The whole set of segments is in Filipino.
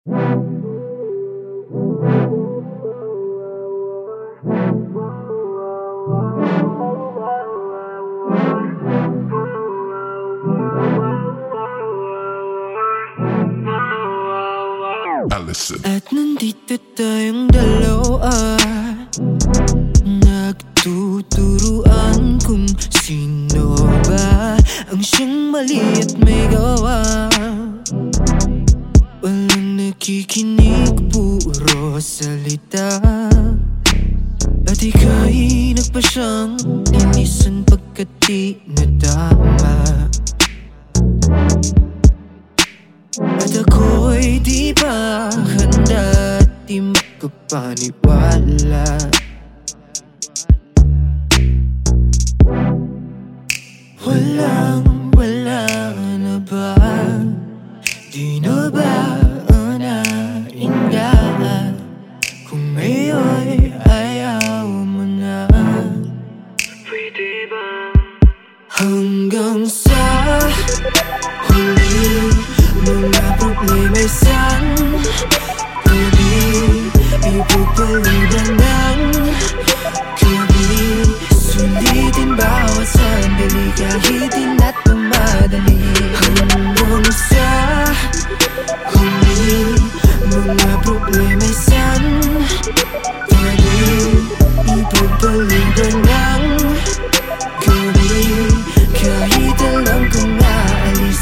Allison. At nandito tayong dalawa Nagtuturuan kung sino ba Ang siyang mali nakikinig, puro salita. At ika'y nagpa siyang linisan pagkat di nadama. At ako'y di pa handa at di makapaniwala. Walang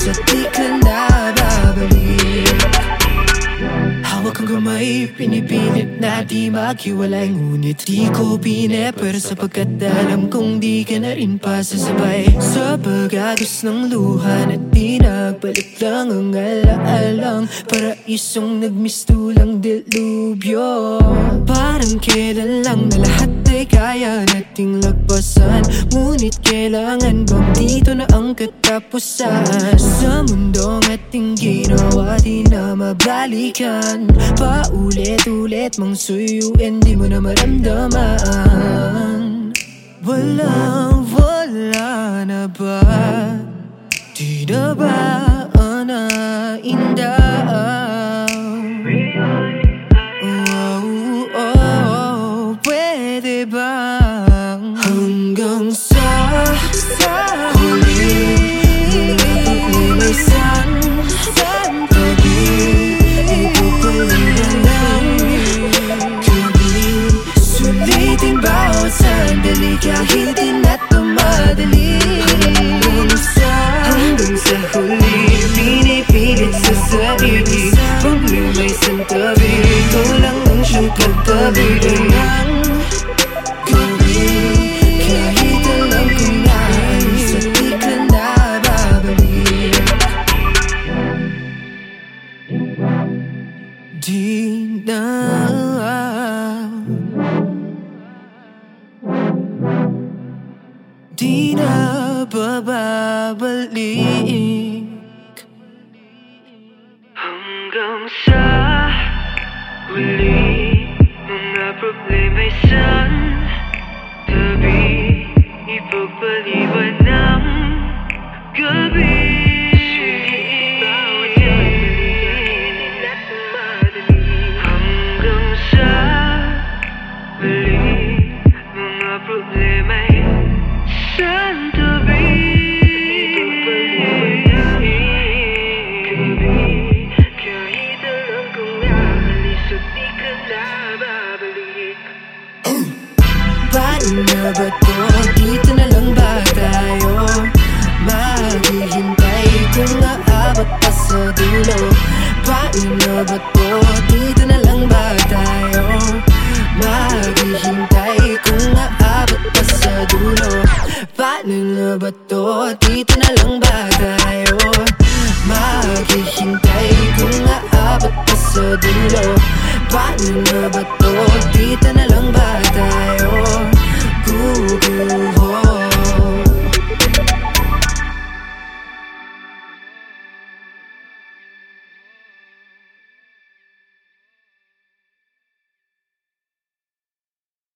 at di ka na babalik Hawak ang kamay, pinipilit na di maghiwalay Ngunit di ko pinepwer sapagkat alam kong di ka na rin pasasabay Sa pagagos ng luha na di nagbalik lang ang alaalang Paraisong nagmistulang dilubyo Parang kailan lang na lahat ay kaya nating lagpasan Ngunit kailangan bang dito na ang katapusan? Sa mundong ating ginawa di na mabalikan. Paulit-ulit mang suyuin di mo na maramdaman. Walang wala na ba? Di na ba lang ang siyang katabi ng Di na Di na bababalik Hanggang sa huli Mga problema'y san Tabi Ipagpaliban ng gabi Paano na ba to? Dito na lang ba tayo? Maghihintay kung aabot pa sa dulo Paano ba to? Dito na lang ba tayo? Maghihintay kung aabot pa sa dulo Paano ba to? Dito na lang ba tayo? Maghihintay kung aabot pa sa dulo Paano ba to? Dito na lang ba tayo?